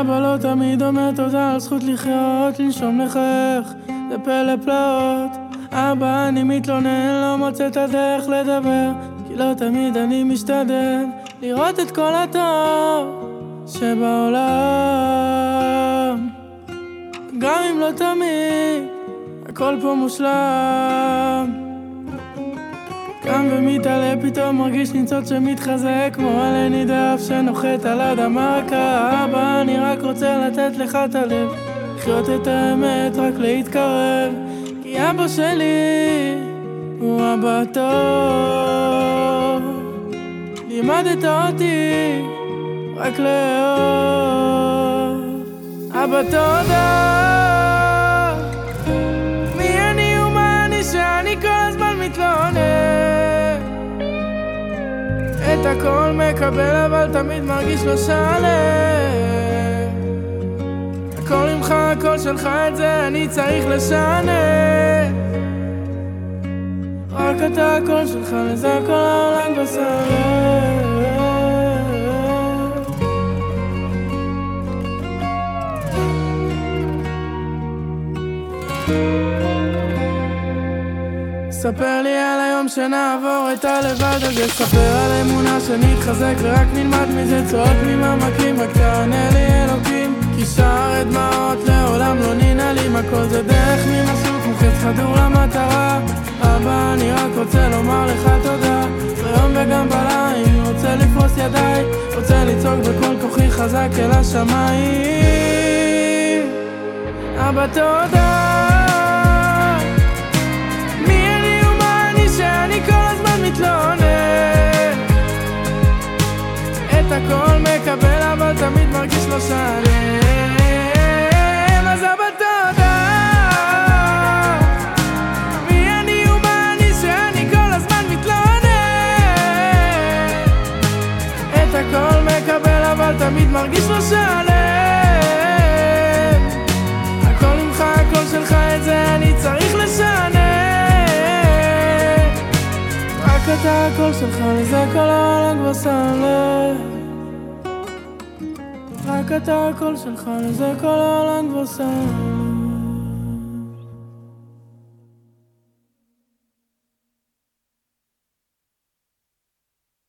אבא לא תמיד אומר תודה על זכות לחיות, לנשום לחייך, זה פלא פלאות. אבא, אני מתלונן, לא מוצא את הדרך לדבר, כי לא תמיד אני משתדל לראות את כל הטוב שבעולם. גם אם לא תמיד, הכל פה מושלם. קם ומתעלה, פתאום מרגיש ניצוץ שמתחזק כמו עלה נידף שנוחת על אדמה קרה. אבא, אני רק רוצה לתת לך את הלב, לחיות את האמת, רק להתקרב. כי אבא שלי הוא אבא טוב. לימדת אותי רק לאהוב. אבא תודה. את הכל מקבל אבל תמיד מרגיש לא שלם. הכל ממך, הכל שלך, את זה אני צריך לשנן. רק אתה הכל שלך, לזה כל העולם בסלם. ספר לי על היום שנעבור את הלבד הזה ספר על אמונה שנתחזק ורק נלמד מזה צועק ממעמקים. רק תענה לי אלוקים כי שער הדמעות לעולם לא ננעלים הכל זה דרך ממסוק מוחץ חדור למטרה. אבא אני רק רוצה לומר לך תודה. ביום וגם בלילה רוצה לפרוס ידיי. רוצה לצעוק בכל כוחי חזק אל השמיים. אבא תודה הכל מקבל אבל תמיד מרגיש לא שלם. אז אבא תודה. מי אני ומה אני שאני כל הזמן מתלונן. את הכל מקבל אבל תמיד מרגיש לא שלם. הכל ממך הכל שלך את זה אני צריך לשנן. רק אתה הכל שלך לזה כל העולם כבר שם לב רק אתה הקול שלך, לזה כל העולם כבר שם